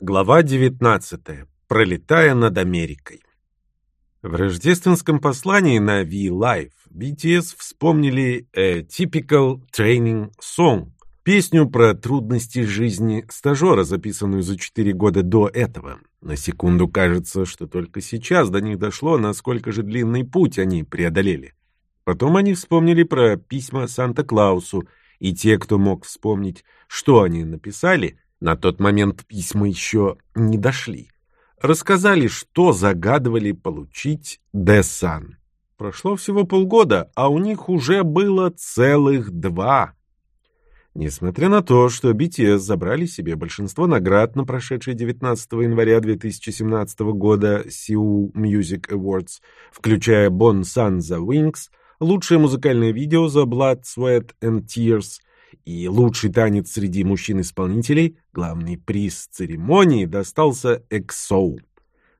Глава 19. Пролетая над Америкой. В рождественском послании на V-Live BTS вспомнили A Typical Training Song, песню про трудности жизни стажера, записанную за 4 года до этого. На секунду кажется, что только сейчас до них дошло, насколько же длинный путь они преодолели. Потом они вспомнили про письма Санта-Клаусу, и те, кто мог вспомнить, что они написали – на тот момент письма еще не дошли. Рассказали, что загадывали получить Десан. Прошло всего полгода, а у них уже было целых два. Несмотря на то, что BTS забрали себе большинство наград на прошедшие 19 января 2017 года Seoul Music Awards, включая Bon Sun The Wings, лучшее музыкальное видео за Blood, Sweat and Tears, и лучший танец среди мужчин-исполнителей, главный приз церемонии, достался Эксоу.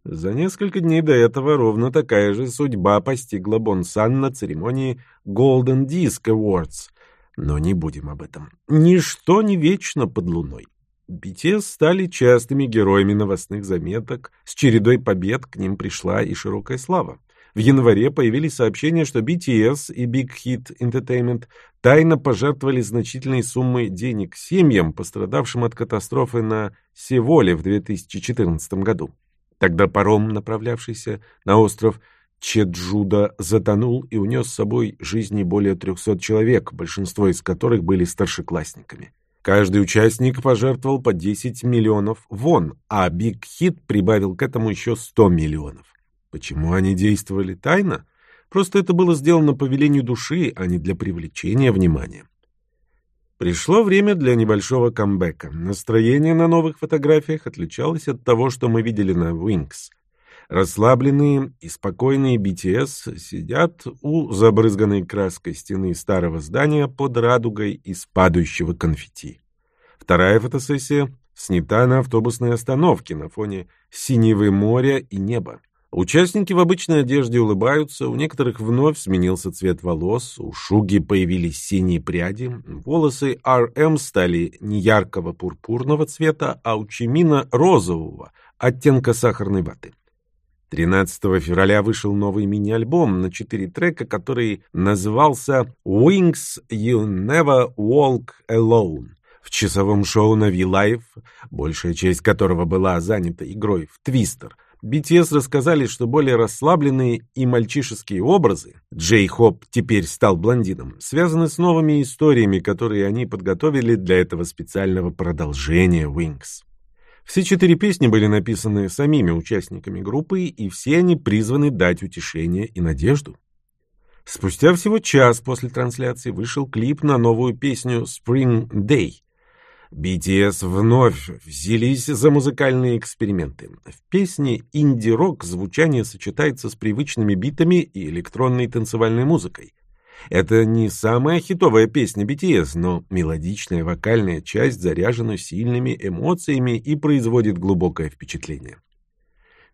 За несколько дней до этого ровно такая же судьба постигла Бонсан на церемонии Golden Disc Awards. Но не будем об этом. Ничто не вечно под луной. BTS стали частыми героями новостных заметок, с чередой побед к ним пришла и широкая слава. В январе появились сообщения, что BTS и Big Hit Entertainment тайно пожертвовали значительные суммы денег семьям, пострадавшим от катастрофы на Севоле в 2014 году. Тогда паром, направлявшийся на остров Чеджуда, затонул и унес с собой жизни более 300 человек, большинство из которых были старшеклассниками. Каждый участник пожертвовал по 10 миллионов вон, а Big Hit прибавил к этому еще 100 миллионов. Почему они действовали тайно? Просто это было сделано по велению души, а не для привлечения внимания. Пришло время для небольшого камбэка. Настроение на новых фотографиях отличалось от того, что мы видели на Wings. Расслабленные и спокойные BTS сидят у забрызганной краской стены старого здания под радугой из падающего конфетти. Вторая фотосессия снята на автобусной остановке на фоне синевы моря и неба. Участники в обычной одежде улыбаются, у некоторых вновь сменился цвет волос, у Шуги появились синие пряди, волосы RM стали не яркого пурпурного цвета, а у Чимина розового, оттенка сахарной ваты. 13 февраля вышел новый мини-альбом на четыре трека, который назывался «Wings You Never Walk Alone». В часовом шоу на V-Live, большая часть которого была занята игрой в «Твистер», BTS рассказали, что более расслабленные и мальчишеские образы Джей Хоп теперь стал блондином, связаны с новыми историями, которые они подготовили для этого специального продолжения Wings. Все четыре песни были написаны самими участниками группы, и все они призваны дать утешение и надежду. Спустя всего час после трансляции вышел клип на новую песню Spring Day, BTS вновь взялись за музыкальные эксперименты. В песне инди-рок звучание сочетается с привычными битами и электронной танцевальной музыкой. Это не самая хитовая песня BTS, но мелодичная вокальная часть заряжена сильными эмоциями и производит глубокое впечатление.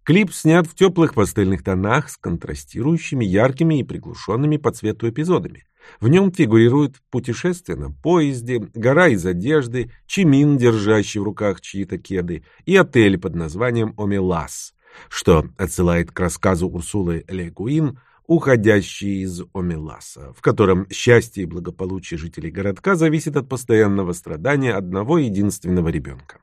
Клип снят в теплых пастельных тонах с контрастирующими яркими и приглушенными по цвету эпизодами. В нем фигурирует путешествие на поезде, гора из одежды, чимин, держащий в руках чьи-то кеды, и отель под названием Омелас, что отсылает к рассказу Урсулы Легуин «Уходящий из Омеласа», в котором счастье и благополучие жителей городка зависит от постоянного страдания одного единственного ребенка.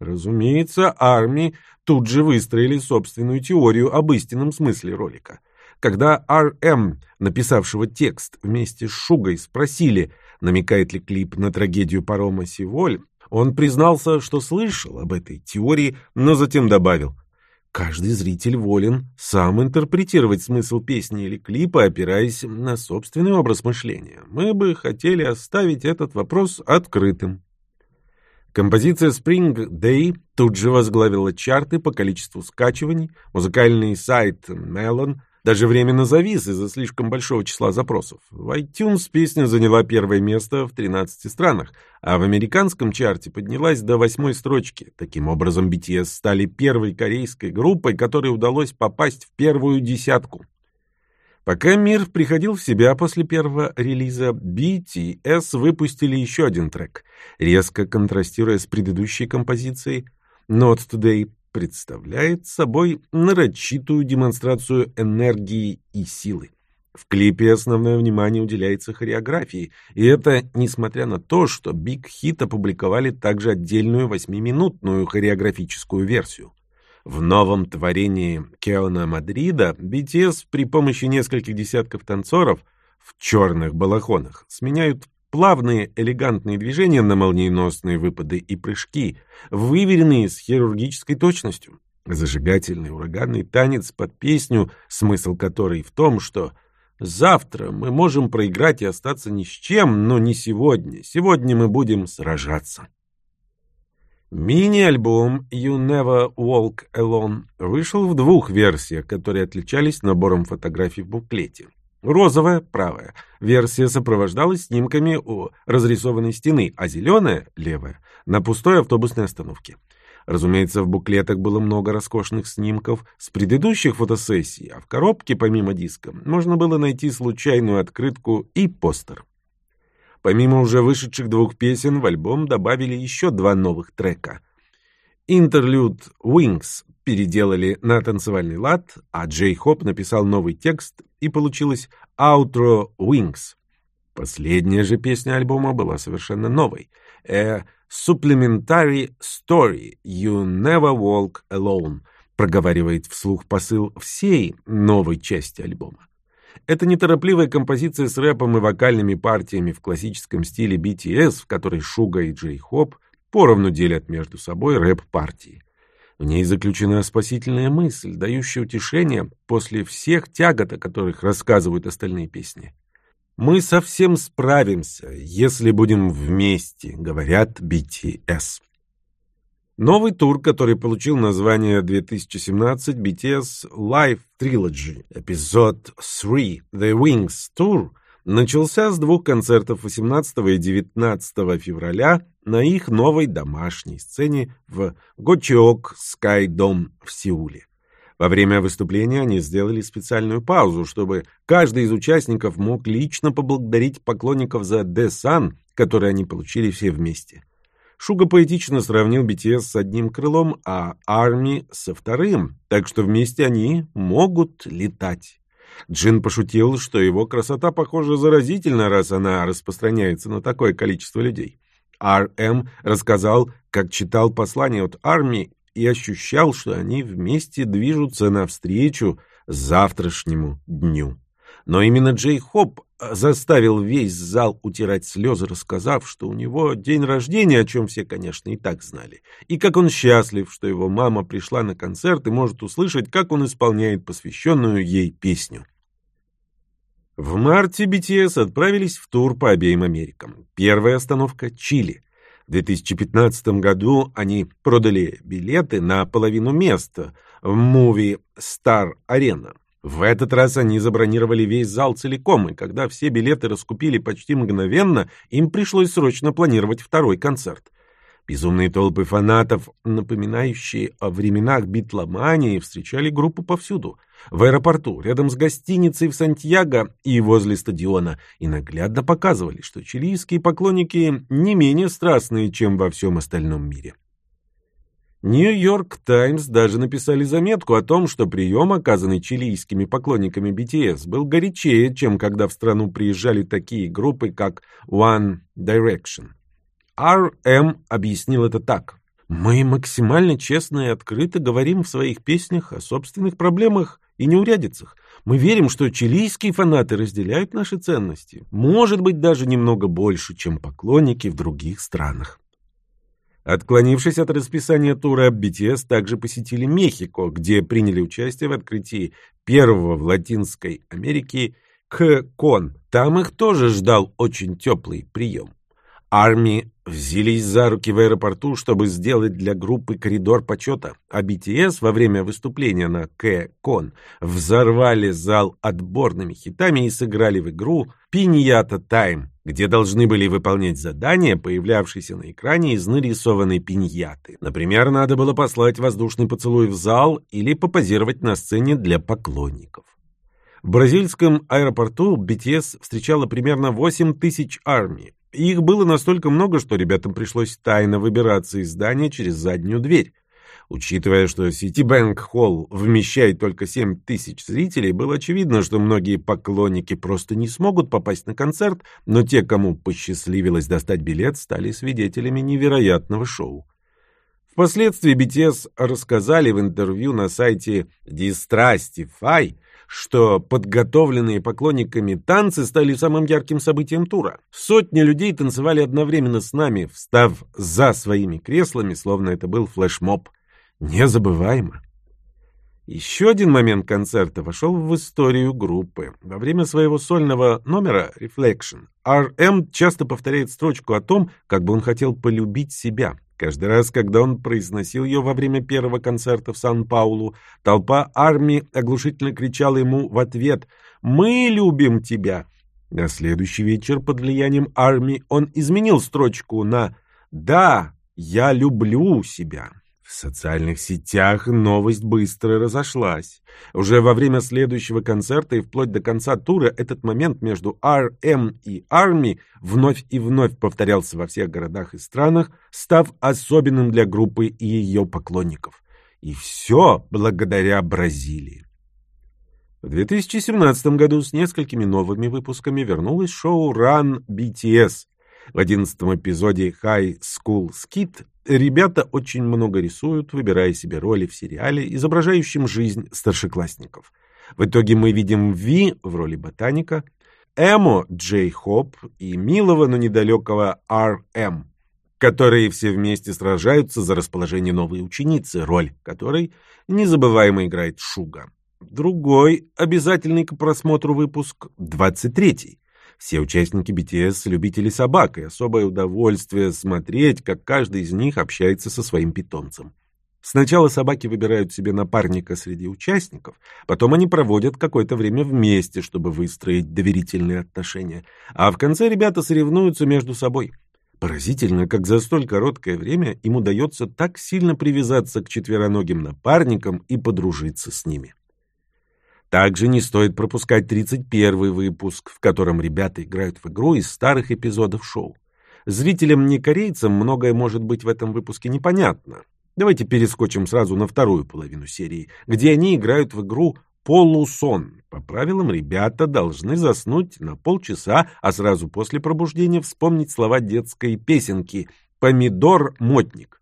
Разумеется, армии тут же выстроили собственную теорию об истинном смысле ролика – когда Р.М., написавшего текст вместе с Шугой, спросили, намекает ли клип на трагедию парома Сиволь, он признался, что слышал об этой теории, но затем добавил, Каждый зритель волен сам интерпретировать смысл песни или клипа, опираясь на собственный образ мышления. Мы бы хотели оставить этот вопрос открытым. Композиция Spring Day тут же возглавила чарты по количеству скачиваний. Музыкальный сайт Melon даже временно завис из-за слишком большого числа запросов. В iTunes песня заняла первое место в 13 странах, а в американском чарте поднялась до восьмой строчки. Таким образом, BTS стали первой корейской группой, которой удалось попасть в первую десятку. Пока мир приходил в себя после первого релиза, BTS выпустили еще один трек, резко контрастируя с предыдущей композицией – Not Today представляет собой нарочитую демонстрацию энергии и силы. В клипе основное внимание уделяется хореографии, и это несмотря на то, что Hit опубликовали также отдельную восьмиминутную хореографическую версию. В новом творении Кеона Мадрида BTS при помощи нескольких десятков танцоров в черных балахонах сменяют плавные элегантные движения на молниеносные выпады и прыжки, выверенные с хирургической точностью. Зажигательный ураганный танец под песню, смысл которой в том, что завтра мы можем проиграть и остаться ни с чем, но не сегодня. Сегодня мы будем сражаться. Мини-альбом You Never Walk Alone вышел в двух версиях, которые отличались набором фотографий в буклете. Розовая, правая, версия сопровождалась снимками у разрисованной стены, а зеленая, левая, на пустой автобусной остановке. Разумеется, в буклетах было много роскошных снимков с предыдущих фотосессий, а в коробке, помимо диска, можно было найти случайную открытку и постер. Помимо уже вышедших двух песен, в альбом добавили еще два новых трека. Интерлюд «Wings» переделали на танцевальный лад, а Джей Хоп написал новый текст, и получилось «Outro Wings». Последняя же песня альбома была совершенно новой. «A Supplementary Story You Never Walk Alone» проговаривает вслух посыл всей новой части альбома. Это неторопливая композиция с рэпом и вокальными партиями в классическом стиле BTS, в которой Шуга и Джей Хоп поровну делят между собой рэп-партии. В ней заключена спасительная мысль, дающая утешение после всех тягот, о которых рассказывают остальные песни. «Мы совсем справимся, если будем вместе», — говорят BTS. Новый тур, который получил название 2017 BTS Live Trilogy, эпизод 3 The Wings Tour, начался с двух концертов 18 и 19 февраля на их новой домашней сцене в Гочиок Sky Dome в Сеуле. Во время выступления они сделали специальную паузу, чтобы каждый из участников мог лично поблагодарить поклонников за Sun, который они получили все вместе. Шуга поэтично сравнил BTS с одним крылом, а Арми со вторым, так что вместе они могут летать. Джин пошутил, что его красота, похоже, заразительна, раз она распространяется на такое количество людей. Р.М. рассказал, как читал послание от армии и ощущал, что они вместе движутся навстречу завтрашнему дню. Но именно Джей Хоп заставил весь зал утирать слезы, рассказав, что у него день рождения, о чем все, конечно, и так знали, и как он счастлив, что его мама пришла на концерт и может услышать, как он исполняет посвященную ей песню. В марте BTS отправились в тур по обеим Америкам. Первая остановка — Чили. В 2015 году они продали билеты на половину места в муви Star Arena. В этот раз они забронировали весь зал целиком, и когда все билеты раскупили почти мгновенно, им пришлось срочно планировать второй концерт. Безумные толпы фанатов, напоминающие о временах битломании, встречали группу повсюду. В аэропорту, рядом с гостиницей в Сантьяго и возле стадиона, и наглядно показывали, что чилийские поклонники не менее страстные, чем во всем остальном мире. Нью-Йорк Таймс даже написали заметку о том, что прием, оказанный чилийскими поклонниками BTS, был горячее, чем когда в страну приезжали такие группы, как One Direction. R.M. объяснил это так. «Мы максимально честно и открыто говорим в своих песнях о собственных проблемах и неурядицах. Мы верим, что чилийские фанаты разделяют наши ценности, может быть, даже немного больше, чем поклонники в других странах». Отклонившись от расписания тура, BTS также посетили Мехико, где приняли участие в открытии первого в Латинской Америке ККОН. Там их тоже ждал очень теплый прием. Армии взялись за руки в аэропорту, чтобы сделать для группы коридор почета, а BTS во время выступления на К-Кон взорвали зал отборными хитами и сыграли в игру «Пиньята Тайм», где должны были выполнять задания, появлявшиеся на экране из нарисованной пиньяты. Например, надо было послать воздушный поцелуй в зал или попозировать на сцене для поклонников. В бразильском аэропорту BTS встречала примерно 8 тысяч армий. Их было настолько много, что ребятам пришлось тайно выбираться из здания через заднюю дверь. Учитывая, что Ситибэнк Холл вмещает только 7 тысяч зрителей, было очевидно, что многие поклонники просто не смогут попасть на концерт, но те, кому посчастливилось достать билет, стали свидетелями невероятного шоу. Впоследствии BTS рассказали в интервью на сайте Distrastify, что подготовленные поклонниками танцы стали самым ярким событием тура. Сотни людей танцевали одновременно с нами, встав за своими креслами, словно это был флешмоб. Незабываемо. Еще один момент концерта вошел в историю группы. Во время своего сольного номера «Reflection» R.M. часто повторяет строчку о том, как бы он хотел полюбить себя. Каждый раз, когда он произносил ее во время первого концерта в Сан-Паулу, толпа армии оглушительно кричала ему в ответ «Мы любим тебя!». На следующий вечер под влиянием армии он изменил строчку на «Да, я люблю себя». В социальных сетях новость быстро разошлась. Уже во время следующего концерта и вплоть до конца тура этот момент между RM и Army вновь и вновь повторялся во всех городах и странах, став особенным для группы и ее поклонников. И все благодаря Бразилии. В 2017 году с несколькими новыми выпусками вернулось шоу Run BTS. В одиннадцатом эпизоде High School Skit Ребята очень много рисуют, выбирая себе роли в сериале, изображающем жизнь старшеклассников. В итоге мы видим Ви в роли ботаника, Эмо Джей Хоп и милого, но недалекого Р. М., которые все вместе сражаются за расположение новой ученицы, роль которой незабываемо играет Шуга. Другой обязательный к просмотру выпуск — 23-й. Все участники BTS — любители собак, и особое удовольствие смотреть, как каждый из них общается со своим питомцем. Сначала собаки выбирают себе напарника среди участников, потом они проводят какое-то время вместе, чтобы выстроить доверительные отношения, а в конце ребята соревнуются между собой. Поразительно, как за столь короткое время им удается так сильно привязаться к четвероногим напарникам и подружиться с ними. Также не стоит пропускать 31 выпуск, в котором ребята играют в игру из старых эпизодов шоу. Зрителям-не-корейцам многое может быть в этом выпуске непонятно. Давайте перескочим сразу на вторую половину серии, где они играют в игру полусон. По правилам, ребята должны заснуть на полчаса, а сразу после пробуждения вспомнить слова детской песенки «Помидор-мотник».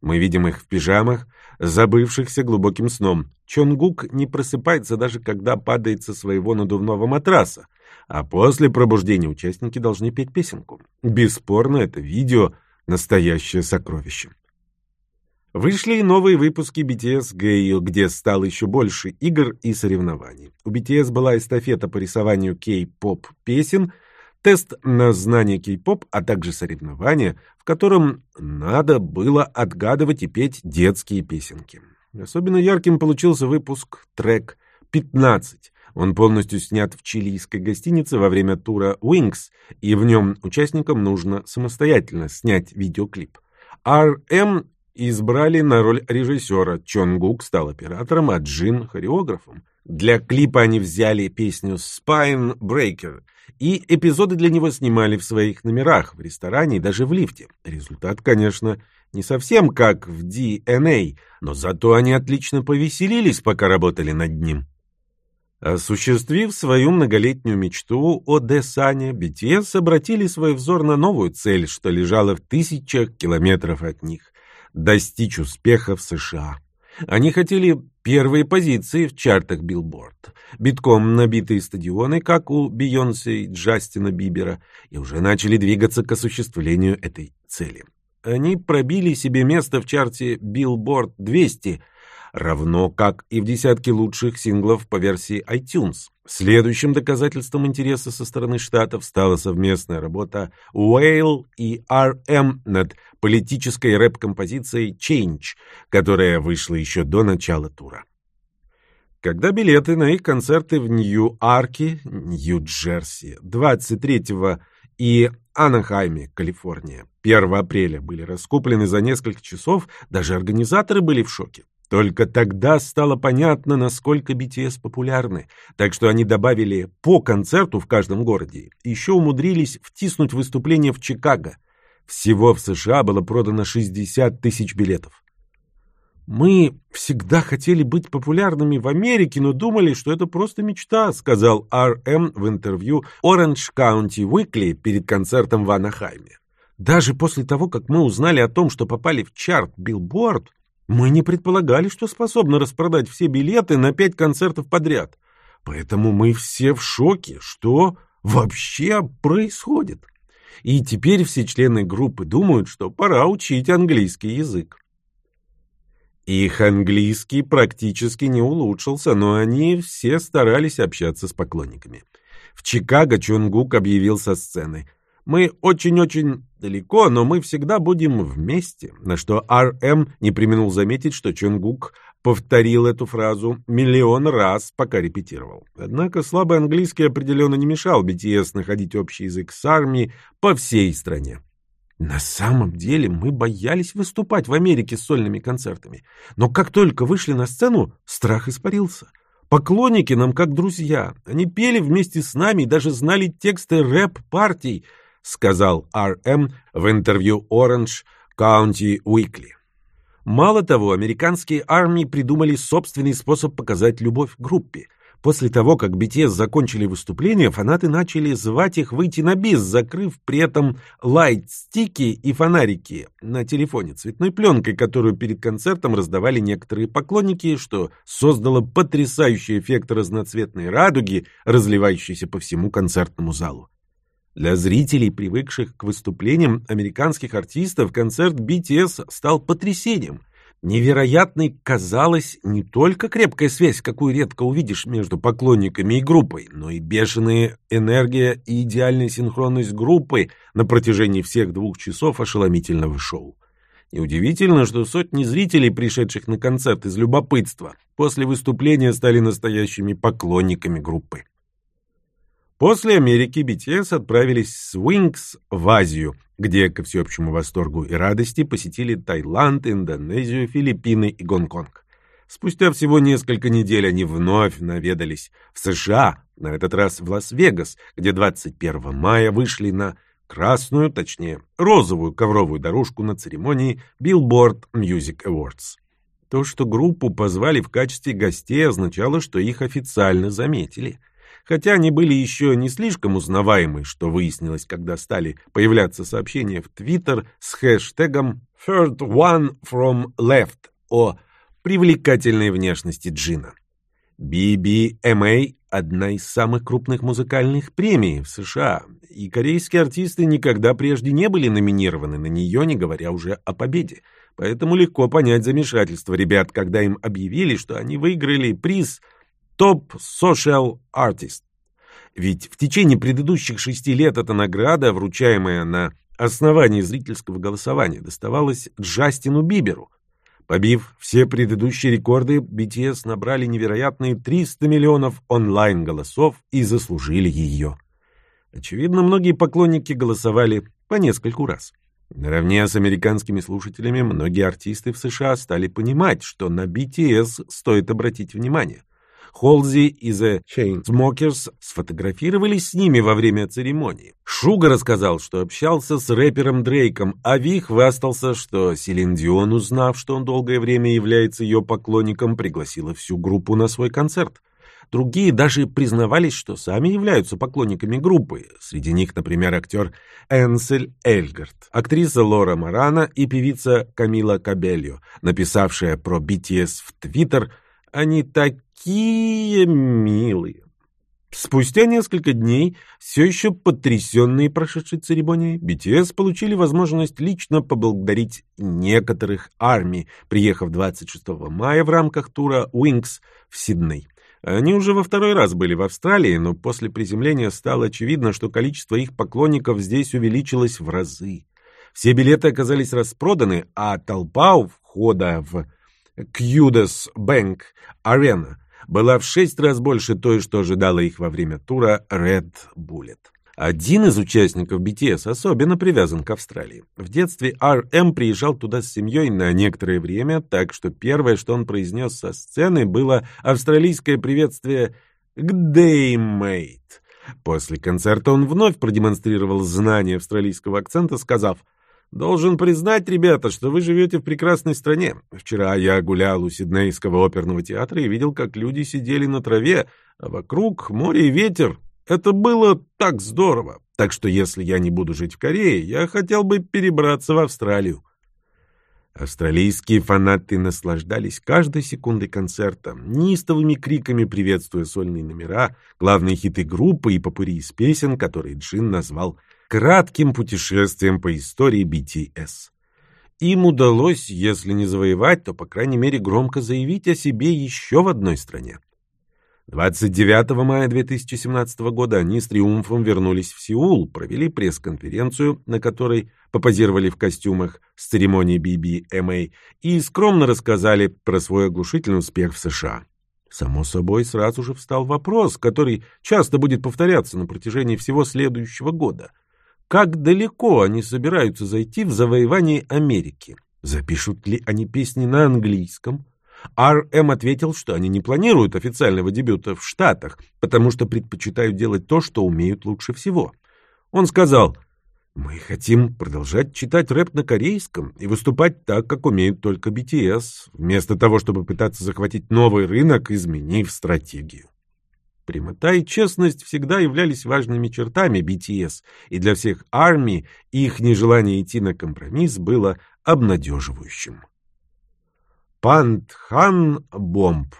Мы видим их в пижамах, забывшихся глубоким сном. Чонгук не просыпается даже когда падает со своего надувного матраса, а после пробуждения участники должны петь песенку. Бесспорно, это видео — настоящее сокровище. Вышли и новые выпуски BTS Gale, где стало еще больше игр и соревнований. У BTS была эстафета по рисованию кей-поп песен — тест на знание кей-поп, а также соревнования, в котором надо было отгадывать и петь детские песенки. Особенно ярким получился выпуск трек 15. Он полностью снят в чилийской гостинице во время тура Wings, и в нем участникам нужно самостоятельно снять видеоклип. RM избрали на роль режиссера, Чонгук стал оператором, а Джин — хореографом. Для клипа они взяли песню «Spine Breaker», и эпизоды для него снимали в своих номерах, в ресторане и даже в лифте. Результат, конечно, не совсем как в DNA, но зато они отлично повеселились, пока работали над ним. Осуществив свою многолетнюю мечту о Десане, BTS обратили свой взор на новую цель, что лежала в тысячах километров от них – достичь успеха в США. Они хотели первые позиции в чартах Билборд, битком набитые стадионы, как у Бейонсе и Джастина Бибера, и уже начали двигаться к осуществлению этой цели. Они пробили себе место в чарте Billboard 200, равно как и в десятке лучших синглов по версии iTunes. Следующим доказательством интереса со стороны штатов стала совместная работа Wale и RM над политической рэп-композицией Change, которая вышла еще до начала тура. Когда билеты на их концерты в Нью-Арке, Нью-Джерси, 23 и Анахайме, Калифорния, 1 апреля были раскуплены за несколько часов, даже организаторы были в шоке. Только тогда стало понятно, насколько BTS популярны, так что они добавили по концерту в каждом городе. Еще умудрились втиснуть выступление в Чикаго. Всего в США было продано 60 тысяч билетов. Мы всегда хотели быть популярными в Америке, но думали, что это просто мечта, сказал Р.М. в интервью Orange County Weekly перед концертом в Анахайме. Даже после того, как мы узнали о том, что попали в чарт Billboard, мы не предполагали, что способны распродать все билеты на пять концертов подряд. Поэтому мы все в шоке, что вообще происходит. И теперь все члены группы думают, что пора учить английский язык. Их английский практически не улучшился, но они все старались общаться с поклонниками. В Чикаго Чонгук объявил со сцены «Мы очень-очень далеко, но мы всегда будем вместе», на что Р.М. не применил заметить, что Чонгук повторил эту фразу миллион раз, пока репетировал. Однако слабый английский определенно не мешал BTS находить общий язык с армией по всей стране. На самом деле мы боялись выступать в Америке с сольными концертами. Но как только вышли на сцену, страх испарился. Поклонники нам как друзья. Они пели вместе с нами и даже знали тексты рэп-партий, сказал Р.М. в интервью Orange County Weekly. Мало того, американские армии придумали собственный способ показать любовь группе – После того, как BTS закончили выступление, фанаты начали звать их выйти на бис, закрыв при этом лайт-стики и фонарики на телефоне цветной пленкой, которую перед концертом раздавали некоторые поклонники, что создало потрясающий эффект разноцветной радуги, разливающейся по всему концертному залу. Для зрителей, привыкших к выступлениям американских артистов, концерт BTS стал потрясением – Невероятной казалась не только крепкая связь, какую редко увидишь между поклонниками и группой, но и бешеная энергия и идеальная синхронность группы на протяжении всех двух часов ошеломительного шоу. Неудивительно, что сотни зрителей, пришедших на концерт из любопытства, после выступления стали настоящими поклонниками группы. После Америки BTS отправились с Wings в Азию, где, ко всеобщему восторгу и радости, посетили Таиланд, Индонезию, Филиппины и Гонконг. Спустя всего несколько недель они вновь наведались в США, на этот раз в Лас-Вегас, где 21 мая вышли на красную, точнее, розовую ковровую дорожку на церемонии Billboard Music Awards. То, что группу позвали в качестве гостей, означало, что их официально заметили – Хотя они были еще не слишком узнаваемы, что выяснилось, когда стали появляться сообщения в Твиттер с хэштегом «Third One from Left» о привлекательной внешности Джина. BBMA – одна из самых крупных музыкальных премий в США, и корейские артисты никогда прежде не были номинированы на нее, не говоря уже о победе. Поэтому легко понять замешательство ребят, когда им объявили, что они выиграли приз – Топ Social Artist. Ведь в течение предыдущих шести лет эта награда, вручаемая на основании зрительского голосования, доставалась Джастину Биберу. Побив все предыдущие рекорды, BTS набрали невероятные 300 миллионов онлайн-голосов и заслужили ее. Очевидно, многие поклонники голосовали по нескольку раз. Наравне с американскими слушателями многие артисты в США стали понимать, что на BTS стоит обратить внимание. Холзи и The Chainsmokers сфотографировались с ними во время церемонии. Шуга рассказал, что общался с рэпером Дрейком, а Ви хвастался, что Селин Дион, узнав, что он долгое время является ее поклонником, пригласила всю группу на свой концерт. Другие даже признавались, что сами являются поклонниками группы. Среди них, например, актер Энсель Эльгард, актриса Лора Марана и певица Камила Кабельо, написавшая про BTS в Твиттер «Они так такие милые. Спустя несколько дней, все еще потрясенные прошедшей церемонией, BTS получили возможность лично поблагодарить некоторых армий, приехав 26 мая в рамках тура Wings в Сидней. Они уже во второй раз были в Австралии, но после приземления стало очевидно, что количество их поклонников здесь увеличилось в разы. Все билеты оказались распроданы, а толпа у входа в Кьюдес Бэнк Арена была в шесть раз больше той, что ожидала их во время тура Red Bullet. Один из участников BTS особенно привязан к Австралии. В детстве RM приезжал туда с семьей на некоторое время, так что первое, что он произнес со сцены, было австралийское приветствие «G'day, mate». После концерта он вновь продемонстрировал знание австралийского акцента, сказав Должен признать, ребята, что вы живете в прекрасной стране. Вчера я гулял у Сиднейского оперного театра и видел, как люди сидели на траве, а вокруг море и ветер. Это было так здорово. Так что если я не буду жить в Корее, я хотел бы перебраться в Австралию. Австралийские фанаты наслаждались каждой секундой концерта, неистовыми криками приветствуя сольные номера, главные хиты группы и попури из песен, которые Джин назвал кратким путешествием по истории BTS. Им удалось, если не завоевать, то, по крайней мере, громко заявить о себе еще в одной стране. 29 мая 2017 года они с триумфом вернулись в Сеул, провели пресс-конференцию, на которой попозировали в костюмах с церемонии BBMA и скромно рассказали про свой оглушительный успех в США. Само собой, сразу же встал вопрос, который часто будет повторяться на протяжении всего следующего года. Как далеко они собираются зайти в завоевание Америки? Запишут ли они песни на английском? R.M. ответил, что они не планируют официального дебюта в Штатах, потому что предпочитают делать то, что умеют лучше всего. Он сказал, «Мы хотим продолжать читать рэп на корейском и выступать так, как умеют только BTS, вместо того, чтобы пытаться захватить новый рынок, изменив стратегию». Прямота и честность всегда являлись важными чертами BTS, и для всех армий их нежелание идти на компромисс было обнадеживающим. Пантхан Бомб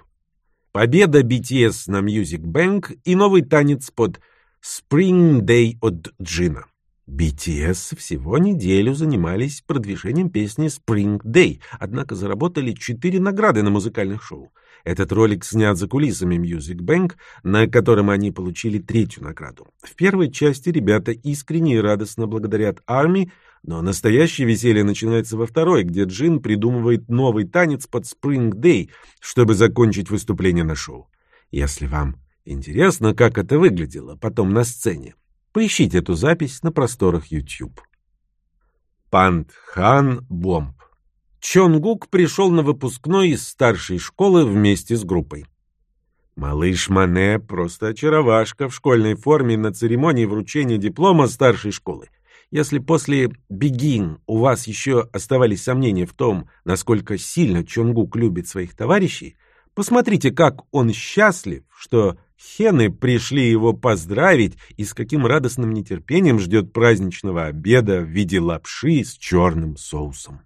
Победа BTS на Music Bank и новый танец под Spring Day от Джина. BTS всего неделю занимались продвижением песни Spring Day, однако заработали четыре награды на музыкальных шоу. Этот ролик снят за кулисами Music Bank, на котором они получили третью награду. В первой части ребята искренне и радостно благодарят армии, но настоящее веселье начинается во второй, где Джин придумывает новый танец под Spring Day, чтобы закончить выступление на шоу. Если вам интересно, как это выглядело потом на сцене, Поищите эту запись на просторах YouTube. Пантхан Бомб. Чонгук пришел на выпускной из старшей школы вместе с группой. Малыш Мане просто очаровашка в школьной форме на церемонии вручения диплома старшей школы. Если после «Бегин» у вас еще оставались сомнения в том, насколько сильно Чонгук любит своих товарищей, посмотрите, как он счастлив, что Хены пришли его поздравить и с каким радостным нетерпением ждет праздничного обеда в виде лапши с черным соусом.